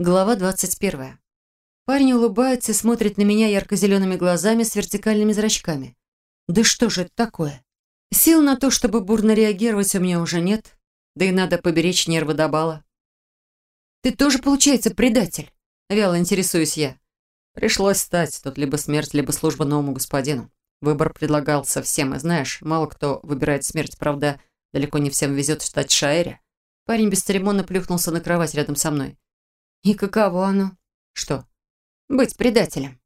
Глава 21. Парень улыбается и смотрит на меня ярко-зелеными глазами с вертикальными зрачками. Да что же это такое? Сил на то, чтобы бурно реагировать, у меня уже нет. Да и надо поберечь нервы до бала. Ты тоже, получается, предатель? Вяло интересуюсь я. Пришлось стать. Тут либо смерть, либо служба новому господину. Выбор предлагался всем, и знаешь, мало кто выбирает смерть. Правда, далеко не всем везет стать Шаэре. Парень бесцеремонно плюхнулся на кровать рядом со мной. «И каково оно?» «Что?» «Быть предателем».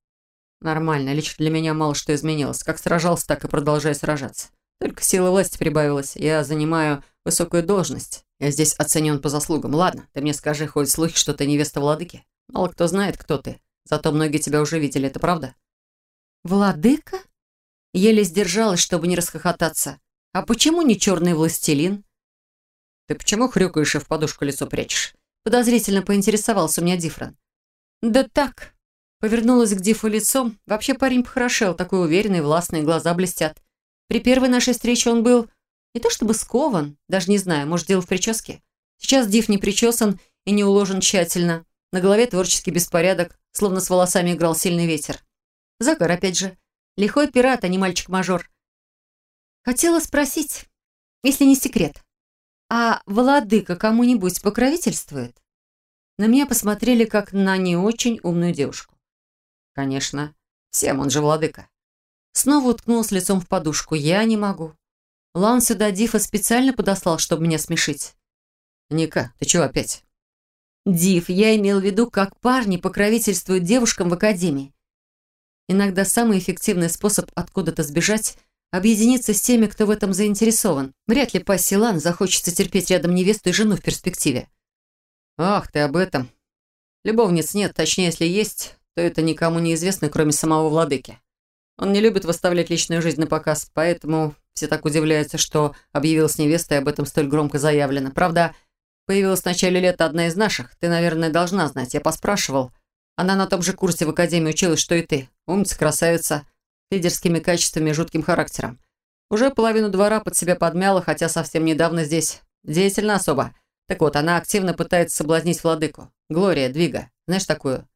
«Нормально. Лично для меня мало что изменилось. Как сражался, так и продолжаю сражаться. Только сила власти прибавилась. Я занимаю высокую должность. Я здесь оценен по заслугам. Ладно, ты мне скажи, ходят слухи, что ты невеста владыки. Мало кто знает, кто ты. Зато многие тебя уже видели, это правда?» «Владыка?» Еле сдержалась, чтобы не расхохотаться. «А почему не черный властелин?» «Ты почему хрюкаешь и в подушку лицо прячешь?» Подозрительно поинтересовался у меня Дифрон. «Да так». Повернулась к Дифу лицом. Вообще парень похорошел, такой уверенный, властный, глаза блестят. При первой нашей встрече он был не то чтобы скован, даже не знаю, может, дело в прическе. Сейчас Диф не причесан и не уложен тщательно. На голове творческий беспорядок, словно с волосами играл сильный ветер. Загар опять же. Лихой пират, а не мальчик-мажор. Хотела спросить, если не секрет, а владыка кому-нибудь покровительствует? На меня посмотрели, как на не очень умную девушку. Конечно. Всем, он же владыка. Снова уткнулся лицом в подушку. Я не могу. Лан сюда Дифа специально подослал, чтобы меня смешить. Ника, ты чего опять? Див, я имел в виду, как парни покровительствуют девушкам в академии. Иногда самый эффективный способ откуда-то сбежать объединиться с теми, кто в этом заинтересован. Вряд ли Пасси Лан захочется терпеть рядом невесту и жену в перспективе. Ах, ты об этом. Любовниц нет, точнее, если есть, то это никому не известно, кроме самого владыки. Он не любит выставлять личную жизнь на показ, поэтому все так удивляются, что объявилась невеста и об этом столь громко заявлено. Правда, появилась в начале лета одна из наших. Ты, наверное, должна знать. Я поспрашивал. Она на том же курсе в академии училась, что и ты. Умница, красавица лидерскими качествами и жутким характером. Уже половину двора под себя подмяла, хотя совсем недавно здесь. Деятельна особо. Так вот, она активно пытается соблазнить владыку. Глория, Двига. Знаешь такую?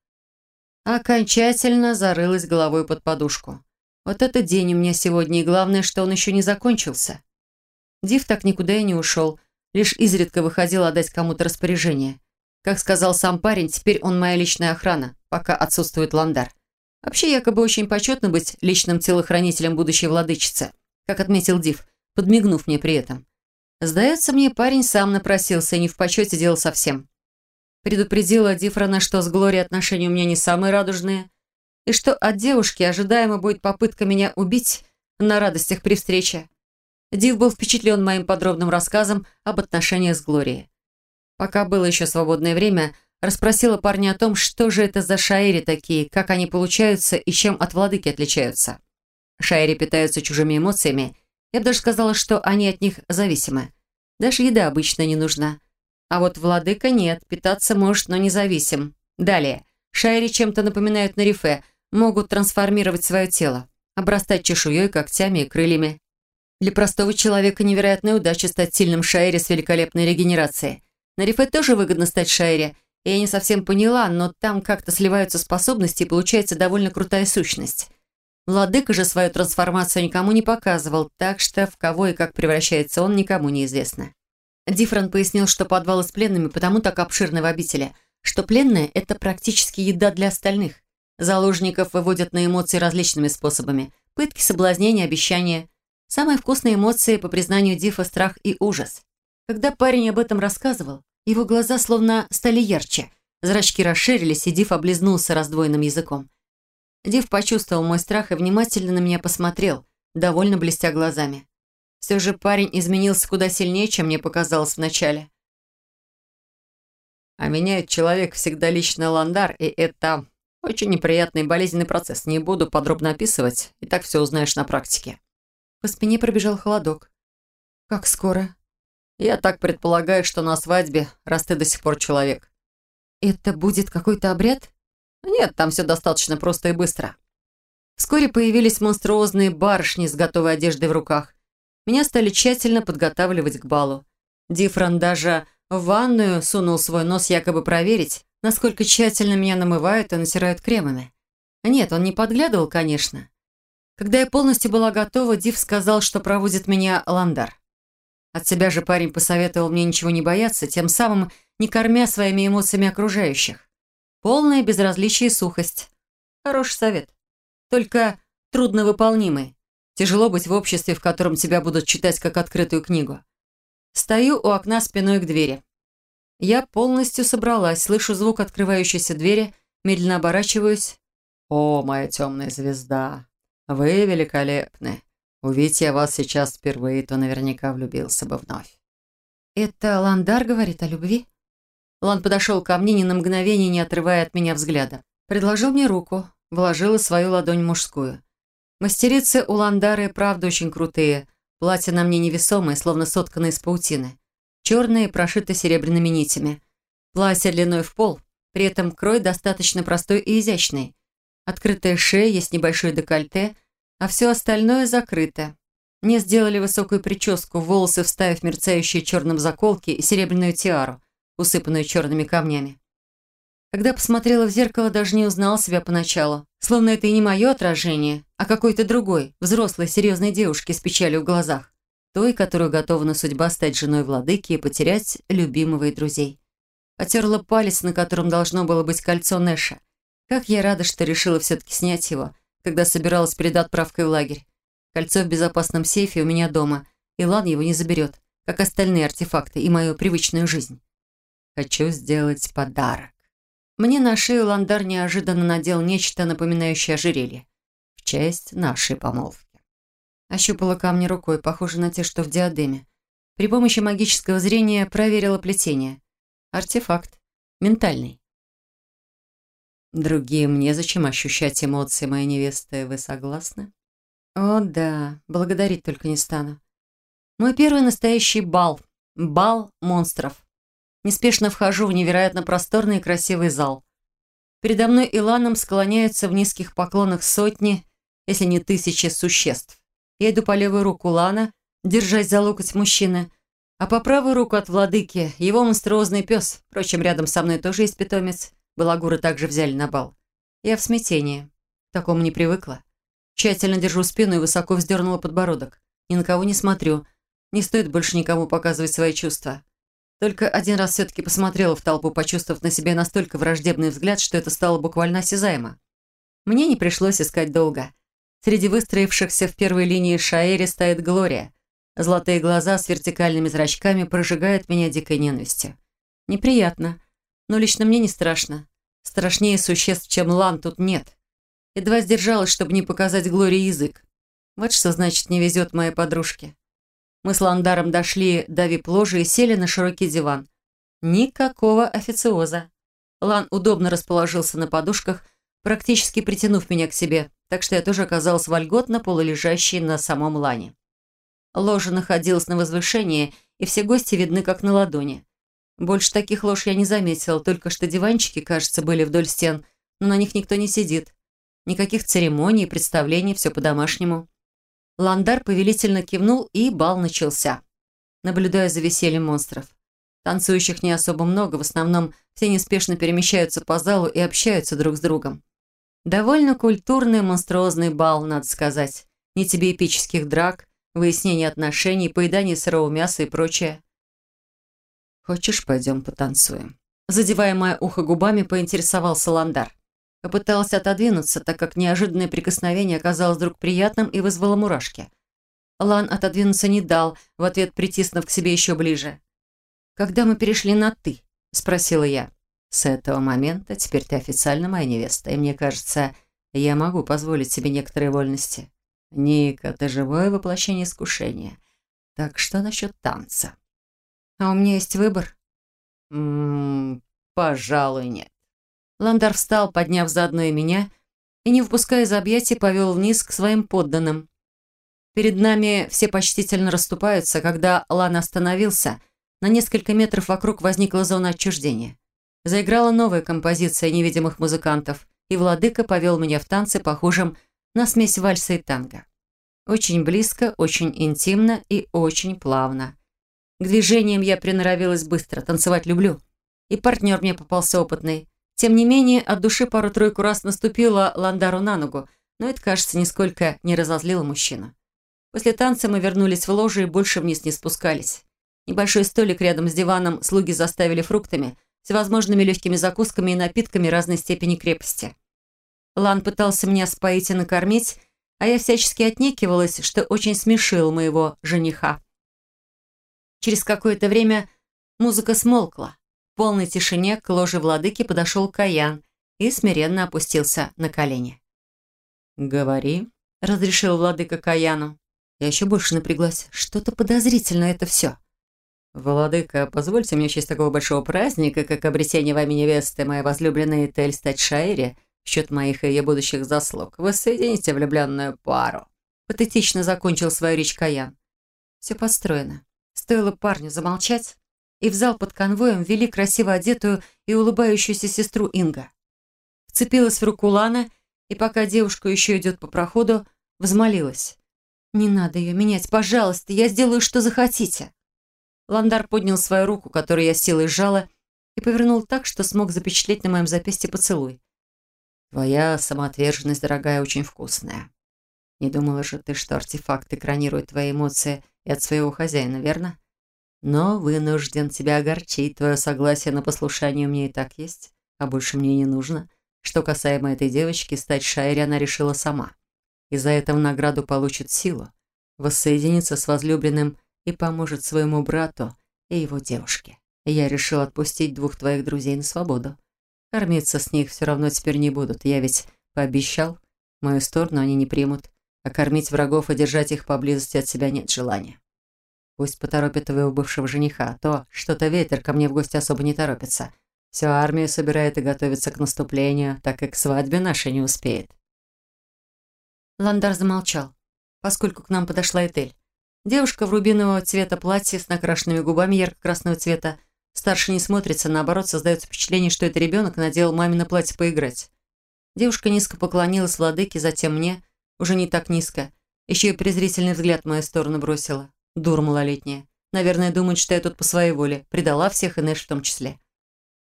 Окончательно зарылась головой под подушку. Вот это день у меня сегодня, и главное, что он еще не закончился. Див так никуда и не ушел, лишь изредка выходил отдать кому-то распоряжение. Как сказал сам парень, теперь он моя личная охрана, пока отсутствует Ландар. Вообще, якобы очень почетно быть личным телохранителем будущей владычицы, как отметил Див, подмигнув мне при этом. Сдается мне, парень сам напросился и не в почете делал совсем. Предупредила Дифрона, что с Глорией отношения у меня не самые радужные, и что от девушки ожидаемо будет попытка меня убить на радостях при встрече. Див был впечатлен моим подробным рассказом об отношениях с Глорией. Пока было еще свободное время, Расспросила парня о том, что же это за шаэри такие, как они получаются и чем от владыки отличаются. Шаэри питаются чужими эмоциями. Я бы даже сказала, что они от них зависимы. Даже еда обычно не нужна. А вот владыка нет, питаться может, но независим. Далее. Шаэри чем-то напоминают на рифе, могут трансформировать свое тело, обрастать чешуей, когтями и крыльями. Для простого человека невероятная удача стать сильным шаэри с великолепной регенерацией. На рифе тоже выгодно стать шаэри, я не совсем поняла, но там как-то сливаются способности и получается довольно крутая сущность. Владыка же свою трансформацию никому не показывал, так что в кого и как превращается он, никому не известно. Диффрен пояснил, что подвалы с пленными потому так обширны в обители, что пленные – это практически еда для остальных. Заложников выводят на эмоции различными способами – пытки, соблазнения, обещания. Самые вкусные эмоции, по признанию Дифа, страх и ужас. Когда парень об этом рассказывал, его глаза словно стали ярче. Зрачки расширились, и Див облизнулся раздвоенным языком. Див почувствовал мой страх и внимательно на меня посмотрел, довольно блестя глазами. Все же парень изменился куда сильнее, чем мне показалось вначале. А меняет человек всегда лично Ландар, и это очень неприятный и болезненный процесс. Не буду подробно описывать, и так все узнаешь на практике. По спине пробежал холодок. «Как скоро?» Я так предполагаю, что на свадьбе, раз ты до сих пор человек. Это будет какой-то обряд? Нет, там все достаточно просто и быстро. Вскоре появились монструозные барышни с готовой одеждой в руках. Меня стали тщательно подготавливать к балу. Дифрон даже в ванную сунул свой нос якобы проверить, насколько тщательно меня намывают и натирают кремами. Нет, он не подглядывал, конечно. Когда я полностью была готова, Див сказал, что проводит меня Ландар. От себя же парень посоветовал мне ничего не бояться, тем самым не кормя своими эмоциями окружающих. Полное безразличие и сухость. Хороший совет. Только трудновыполнимый. Тяжело быть в обществе, в котором тебя будут читать как открытую книгу. Стою у окна спиной к двери. Я полностью собралась, слышу звук открывающейся двери, медленно оборачиваюсь. «О, моя темная звезда! Вы великолепны! Увидеть я вас сейчас впервые, то наверняка влюбился бы вновь». «Это Ландар говорит о любви?» Лан подошел ко мне, ни на мгновение не отрывая от меня взгляда. Предложил мне руку, вложила свою ладонь мужскую. Мастерицы у Ландары правда очень крутые. Платье на мне невесомое, словно сотканное из паутины. Черное прошито серебряными нитями. Платье длиной в пол, при этом крой достаточно простой и изящный. Открытая шея, есть небольшое декольте, а все остальное закрыто. Мне сделали высокую прическу, волосы вставив мерцающие черным заколки и серебряную тиару, усыпанную черными камнями. Когда посмотрела в зеркало, даже не узнала себя поначалу. Словно это и не мое отражение, а какой-то другой, взрослой, серьезной девушки с печалью в глазах. Той, которую готова на судьба стать женой владыки и потерять любимого и друзей. Потерла палец, на котором должно было быть кольцо Нэша. Как я рада, что решила все-таки снять его, когда собиралась перед отправкой в лагерь. Кольцо в безопасном сейфе у меня дома, и Лан его не заберет, как остальные артефакты и мою привычную жизнь. Хочу сделать подарок. Мне на шею Ландар неожиданно надел нечто, напоминающее ожерелье. В честь нашей помолвки. Ощупала камни рукой, похоже на те, что в диадеме. При помощи магического зрения проверила плетение. Артефакт. Ментальный. Другим незачем ощущать эмоции моей невесты. Вы согласны? О, да. Благодарить только не стану. Мой первый настоящий бал. Бал монстров. Неспешно вхожу в невероятно просторный и красивый зал. Передо мной и Ланом склоняются в низких поклонах сотни, если не тысячи существ. Я иду по левую руку Лана, держась за локоть мужчины, а по правую руку от владыки его монструозный пес. Впрочем, рядом со мной тоже есть питомец. Балагура также взяли на бал. Я в смятении. К такому не привыкла. Тщательно держу спину и высоко вздернула подбородок. Ни на кого не смотрю. Не стоит больше никому показывать свои чувства. Только один раз все-таки посмотрела в толпу, почувствовав на себе настолько враждебный взгляд, что это стало буквально осязаемо. Мне не пришлось искать долго. Среди выстроившихся в первой линии Шаэри стоит Глория. Золотые глаза с вертикальными зрачками прожигают меня дикой ненавистью. Неприятно, но лично мне не страшно. Страшнее существ, чем Лан, тут нет. Едва сдержалась, чтобы не показать Глории язык. Вот что значит не везет моей подружке. Мы с Ландаром дошли до вип-ложи и сели на широкий диван. Никакого официоза. Лан удобно расположился на подушках, практически притянув меня к себе, так что я тоже оказалась вольготно полулежащей на самом Лане. Ложа находилась на возвышении, и все гости видны как на ладони. Больше таких лож я не заметила, только что диванчики, кажется, были вдоль стен, но на них никто не сидит. Никаких церемоний, представлений, все по-домашнему. Ландар повелительно кивнул, и бал начался. Наблюдая за весельем монстров. Танцующих не особо много, в основном все неспешно перемещаются по залу и общаются друг с другом. Довольно культурный монструозный бал, надо сказать. Не тебе эпических драк, выяснения отношений, поедания сырого мяса и прочее. «Хочешь, пойдем потанцуем?» Задевая мое ухо губами, поинтересовался Ландар. Попыталась отодвинуться, так как неожиданное прикосновение оказалось вдруг приятным и вызвало мурашки. Лан отодвинуться не дал, в ответ притиснув к себе еще ближе. «Когда мы перешли на «ты»?» – спросила я. «С этого момента теперь ты официально моя невеста, и мне кажется, я могу позволить себе некоторые вольности. Ника, ты живое воплощение искушения. Так что насчет танца?» «А у меня есть выбор?» «Ммм, пожалуй, нет. Ландар встал, подняв заодно и меня, и, не выпуская из объятий, повел вниз к своим подданным. Перед нами все почтительно расступаются, когда Лан остановился, на несколько метров вокруг возникла зона отчуждения. Заиграла новая композиция невидимых музыкантов, и владыка повел меня в танцы, похожим на смесь вальса и танго. Очень близко, очень интимно и очень плавно. К движениям я приноровилась быстро, танцевать люблю. И партнер мне попался опытный – Тем не менее, от души пару-тройку раз наступила Ландару на ногу, но это, кажется, нисколько не разозлило мужчину. После танца мы вернулись в ложе и больше вниз не спускались. Небольшой столик рядом с диваном слуги заставили фруктами, всевозможными легкими закусками и напитками разной степени крепости. Лан пытался меня споить и накормить, а я всячески отнекивалась, что очень смешил моего жениха. Через какое-то время музыка смолкла. В полной тишине к ложе владыки подошел Каян и смиренно опустился на колени. «Говори», — разрешил владыка Каяну. Я еще больше напряглась. Что-то подозрительно это все. «Владыка, позвольте мне в честь такого большого праздника, как обретение вами невесты, моей возлюбленной Тель стать Шайре, в счет моих и ее будущих заслуг, воссоедините влюбленную пару». Патетично закончил свою речь Каян. Все построено. Стоило парню замолчать, и в зал под конвоем ввели красиво одетую и улыбающуюся сестру Инга. Вцепилась в руку Лана, и пока девушка еще идет по проходу, взмолилась. «Не надо ее менять, пожалуйста, я сделаю, что захотите». Ландар поднял свою руку, которую я силой сжала, и повернул так, что смог запечатлеть на моем запястье поцелуй. «Твоя самоотверженность, дорогая, очень вкусная. Не думала же ты, что артефакт экранирует твои эмоции и от своего хозяина, верно? Но вынужден тебя огорчить. Твое согласие на послушание у меня и так есть, а больше мне не нужно. Что касаемо этой девочки, стать Шайри она решила сама. И за это в награду получит силу, воссоединится с возлюбленным и поможет своему брату и его девушке. Я решил отпустить двух твоих друзей на свободу. Кормиться с них все равно теперь не будут. Я ведь пообещал, мою сторону они не примут, а кормить врагов и держать их поблизости от себя нет желания. Пусть поторопит твоего бывшего жениха, а то что-то ветер ко мне в гости особо не торопится. Всю армию собирает и готовится к наступлению, так как к свадьбе нашей не успеет. Ландар замолчал, поскольку к нам подошла Этель. Девушка в рубинового цвета платье с накрашенными губами ярко-красного цвета. Старше не смотрится, наоборот, создается впечатление, что это ребенок надел мамино платье поиграть. Девушка низко поклонилась владыке, затем мне, уже не так низко. Еще и презрительный взгляд в мою сторону бросила. Дура малолетняя. Наверное, думает, что я тут по своей воле. Предала всех, и Нэш в том числе.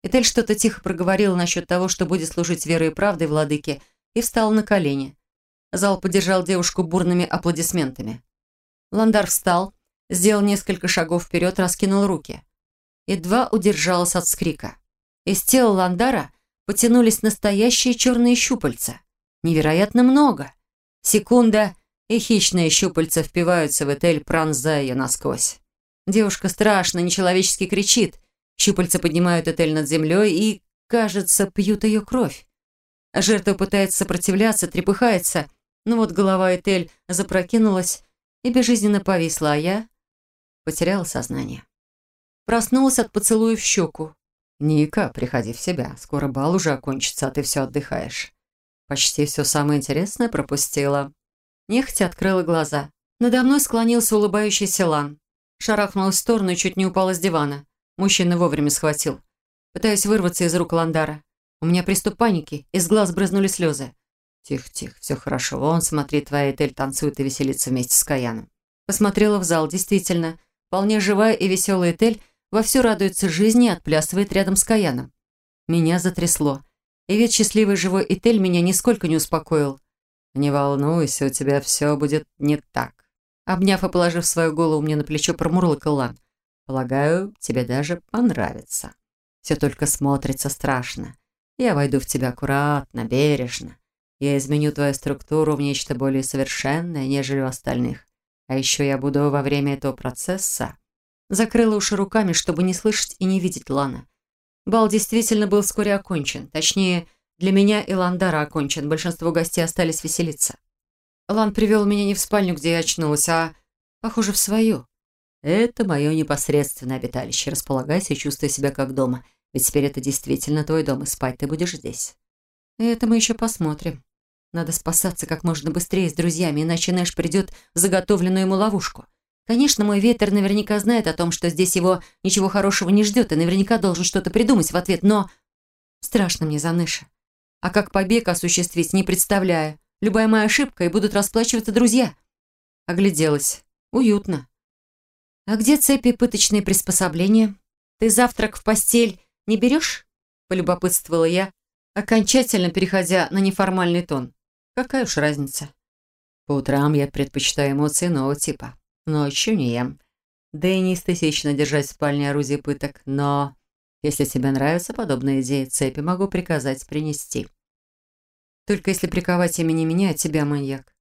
Этель что-то тихо проговорила насчет того, что будет служить верой и правдой владыке, и встала на колени. Зал поддержал девушку бурными аплодисментами. Ландар встал, сделал несколько шагов вперед, раскинул руки. Едва удержалась от скрика. Из тела Ландара потянулись настоящие черные щупальца. Невероятно много. Секунда, и хищные щупальца впиваются в Этель, пронзая ее насквозь. Девушка страшно, нечеловечески кричит. Щупальца поднимают Этель над землей и, кажется, пьют ее кровь. Жертва пытается сопротивляться, трепыхается, но вот голова Этель запрокинулась и безжизненно повисла, а я потеряла сознание. Проснулась от поцелуя в щеку. «Ника, приходи в себя. Скоро бал уже окончится, а ты все отдыхаешь. Почти все самое интересное пропустила». Нехотя открыла глаза. Надо мной склонился улыбающийся Лан. Шарахнулась в сторону и чуть не упала с дивана. Мужчина вовремя схватил. Пытаюсь вырваться из рук Ландара. У меня приступ паники, из глаз брызнули слезы. «Тихо, тихо, все хорошо. Вон, смотри, твоя Этель танцует и веселится вместе с Каяном». Посмотрела в зал. Действительно, вполне живая и веселая Этель вовсю радуется жизни и отплясывает рядом с Каяном. Меня затрясло. И ведь счастливый живой Этель меня нисколько не успокоил. «Не волнуйся, у тебя все будет не так». Обняв и положив свою голову мне на плечо, промурлыкал Лан. «Полагаю, тебе даже понравится. Все только смотрится страшно. Я войду в тебя аккуратно, бережно. Я изменю твою структуру в нечто более совершенное, нежели у остальных. А еще я буду во время этого процесса...» Закрыла уши руками, чтобы не слышать и не видеть Лана. Бал действительно был вскоре окончен. Точнее, для меня и Ландара окончен. Большинство гостей остались веселиться. Лан привел меня не в спальню, где я очнулась, а, похоже, в свою. Это мое непосредственное обиталище. Располагайся и чувствуй себя как дома. Ведь теперь это действительно твой дом, и спать ты будешь здесь. Это мы еще посмотрим. Надо спасаться как можно быстрее с друзьями, иначе Нэш придет в заготовленную ему ловушку. Конечно, мой ветер наверняка знает о том, что здесь его ничего хорошего не ждет, и наверняка должен что-то придумать в ответ, но... Страшно мне за Нэша. А как побег осуществить, не представляю. Любая моя ошибка, и будут расплачиваться друзья. Огляделась. Уютно. А где цепи пыточные приспособления? Ты завтрак в постель не берешь? Полюбопытствовала я, окончательно переходя на неформальный тон. Какая уж разница. По утрам я предпочитаю эмоции нового типа. Ночью не ем. Да и не эстетично держать в спальне орудие пыток, но... Если тебе нравится подобная идея цепи, могу приказать принести. Только если приковать имени меня, а тебя, маньяк.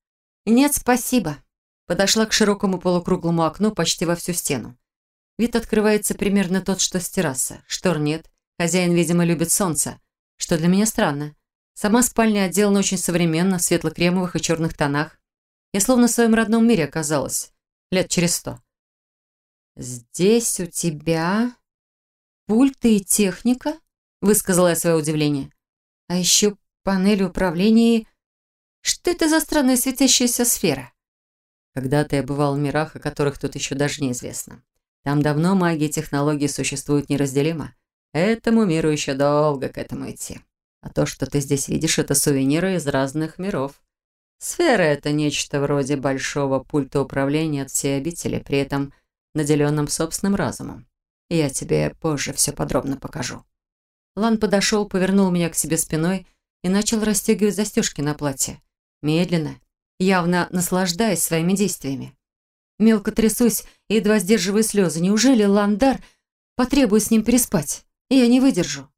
Нет, спасибо. Подошла к широкому полукруглому окну почти во всю стену. Вид открывается примерно тот, что с террасы. Штор нет. Хозяин, видимо, любит солнце, что для меня странно. Сама спальня отделана очень современно, в светло-кремовых и черных тонах. Я словно в своем родном мире оказалась. Лет через сто. «Здесь у тебя пульты и техника?» высказала я свое удивление. «А еще панель управления Что это за странная светящаяся сфера?» Когда-то я бывал в мирах, о которых тут еще даже неизвестно. Там давно магия и технологии существуют неразделимо. Этому миру еще долго к этому идти. А то, что ты здесь видишь, это сувениры из разных миров. Сфера — это нечто вроде большого пульта управления от всей обители, при этом наделенным собственным разумом. Я тебе позже все подробно покажу. Лан подошел, повернул меня к себе спиной и начал расстегивать застежки на платье. Медленно, явно наслаждаясь своими действиями. Мелко трясусь и едва сдерживаю слезы. Неужели Ландар потребует с ним переспать? Я не выдержу.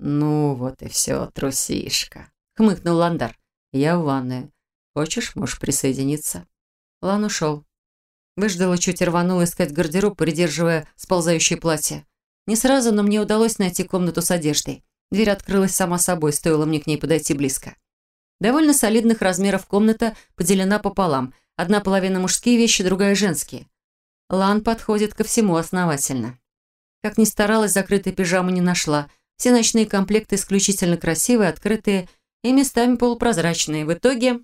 «Ну вот и все, трусишка», — хмыкнул Ландар. «Я в ванную. Хочешь, можешь присоединиться?» Лан ушел. Выждала чуть и рванула искать гардероб, придерживая сползающее платье. Не сразу, но мне удалось найти комнату с одеждой. Дверь открылась сама собой, стоило мне к ней подойти близко. Довольно солидных размеров комната поделена пополам. Одна половина мужские вещи, другая женские. Лан подходит ко всему основательно. Как ни старалась, закрытой пижамы не нашла. Все ночные комплекты исключительно красивые, открытые и местами полупрозрачные. В итоге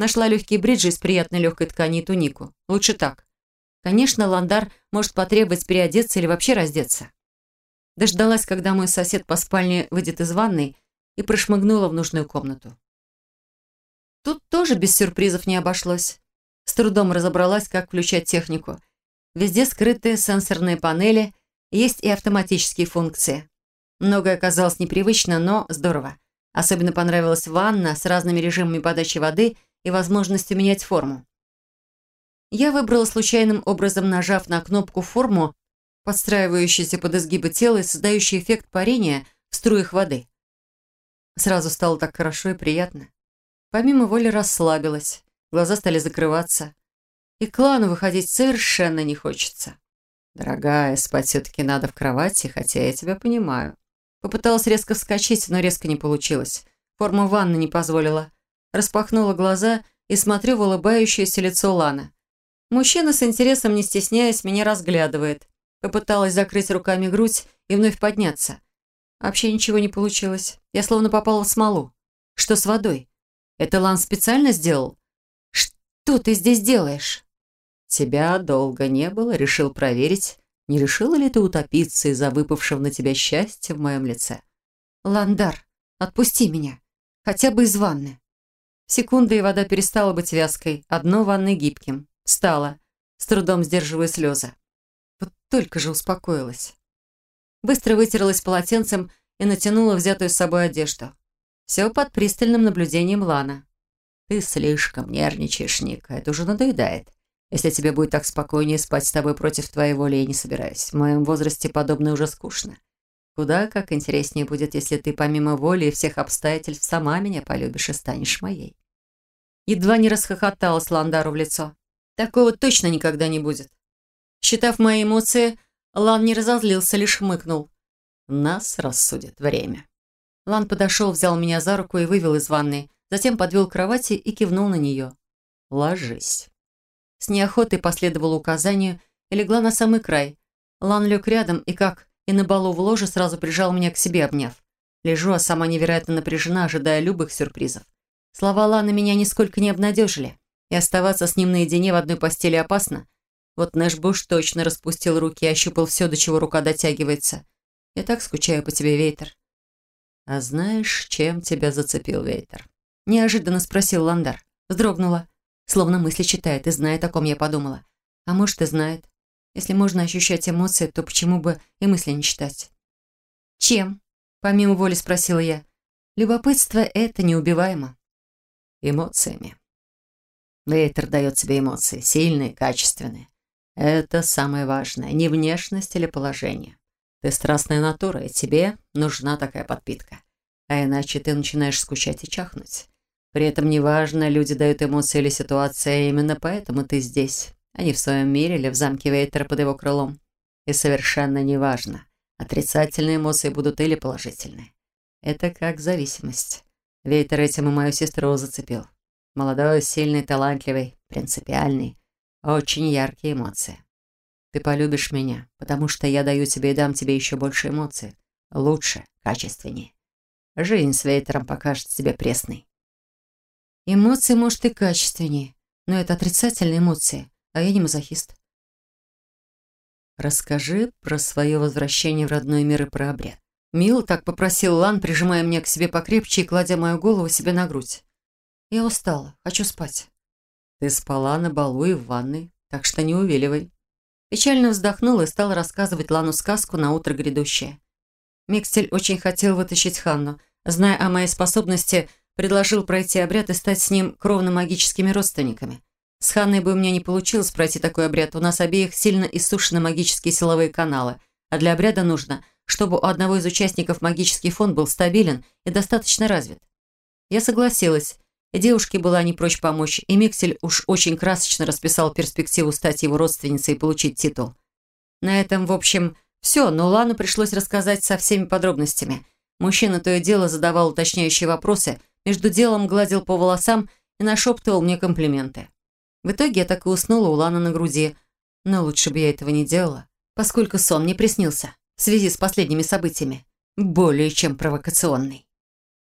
Нашла легкие бриджи из приятной легкой ткани и тунику. Лучше так. Конечно, Ландар может потребовать переодеться или вообще раздеться. Дождалась, когда мой сосед по спальне выйдет из ванной и прошмыгнула в нужную комнату. Тут тоже без сюрпризов не обошлось. С трудом разобралась, как включать технику. Везде скрытые сенсорные панели, есть и автоматические функции. Многое оказалось непривычно, но здорово. Особенно понравилась ванна с разными режимами подачи воды – и возможностью менять форму. Я выбрала случайным образом, нажав на кнопку «Форму», подстраивающуюся под изгибы тела и создающий эффект парения в струях воды. Сразу стало так хорошо и приятно. Помимо воли расслабилась, глаза стали закрываться. И клану выходить совершенно не хочется. «Дорогая, спать все-таки надо в кровати, хотя я тебя понимаю». Попыталась резко вскочить, но резко не получилось. Форма ванны не позволила. Распахнула глаза и смотрю в улыбающееся лицо Лана. Мужчина с интересом, не стесняясь, меня разглядывает. Попыталась закрыть руками грудь и вновь подняться. Вообще ничего не получилось. Я словно попала в смолу. Что с водой? Это Лан специально сделал? Что ты здесь делаешь? Тебя долго не было, решил проверить, не решила ли ты утопиться из-за выпавшего на тебя счастья в моем лице. Ландар, отпусти меня. Хотя бы из ванны. Секунды, и вода перестала быть вязкой, одно ванной гибким. Встала, с трудом сдерживая слезы. Вот только же успокоилась. Быстро вытерлась полотенцем и натянула взятую с собой одежду. Все под пристальным наблюдением Лана. «Ты слишком нервничаешь, Ника, это уже надоедает. Если тебе будет так спокойнее спать с тобой против твоей воли, я не собираюсь. В моем возрасте подобное уже скучно. Куда как интереснее будет, если ты помимо воли и всех обстоятельств сама меня полюбишь и станешь моей. Едва не расхохоталась Ландару в лицо. Такого точно никогда не будет. Считав мои эмоции, Лан не разозлился, лишь хмыкнул. Нас рассудит время. Лан подошел, взял меня за руку и вывел из ванной, затем подвел к кровати и кивнул на нее. «Ложись». С неохотой последовало указанию и легла на самый край. Лан лег рядом и, как и на балу в ложе, сразу прижал меня к себе, обняв. Лежу, а сама невероятно напряжена, ожидая любых сюрпризов. Слова Ланы меня нисколько не обнадежили. И оставаться с ним наедине в одной постели опасно. Вот Нэш Буш точно распустил руки и ощупал все, до чего рука дотягивается. Я так скучаю по тебе, Вейтер. «А знаешь, чем тебя зацепил Вейтер?» Неожиданно спросил Ландар. Вздрогнула. Словно мысли читает и знает, о ком я подумала. А может, и знает. Если можно ощущать эмоции, то почему бы и мысли не читать? «Чем?» – помимо воли спросила я. Любопытство — это неубиваемо. Эмоциями. Вейтер дает тебе эмоции, сильные, качественные. Это самое важное, не внешность или положение. Ты страстная натура, и тебе нужна такая подпитка. А иначе ты начинаешь скучать и чахнуть. При этом неважно, люди дают эмоции или ситуация, именно поэтому ты здесь, а не в своем мире или в замке Вейтера под его крылом. И совершенно неважно, отрицательные эмоции будут или положительные. Это как зависимость. Вейтер этим и мою сестру зацепил. Молодой, сильный, талантливый, принципиальный. Очень яркие эмоции. Ты полюбишь меня, потому что я даю тебе и дам тебе еще больше эмоций. Лучше, качественнее. Жизнь с Вейтером покажется тебе пресной. Эмоции, может, и качественнее, но это отрицательные эмоции, а я не мазохист. Расскажи про свое возвращение в родной мир и про обряд. Мил так попросил Лан, прижимая меня к себе покрепче и кладя мою голову себе на грудь. Я устала, хочу спать. Ты спала на балу и в ванной, так что не увиливай. Печально вздохнул и стал рассказывать Лану сказку на утро грядущее. Микстель очень хотел вытащить Ханну. Зная о моей способности, предложил пройти обряд и стать с ним кровно-магическими родственниками. С Ханной бы у меня не получилось пройти такой обряд. У нас обеих сильно иссушены магические силовые каналы. А для обряда нужно, чтобы у одного из участников магический фон был стабилен и достаточно развит. Я согласилась Девушке была не прочь помочь, и Миксель уж очень красочно расписал перспективу стать его родственницей и получить титул. На этом, в общем, все, но Лану пришлось рассказать со всеми подробностями. Мужчина то и дело задавал уточняющие вопросы, между делом гладил по волосам и нашептывал мне комплименты. В итоге я так и уснула у Лана на груди, но лучше бы я этого не делала, поскольку сон мне приснился в связи с последними событиями, более чем провокационный.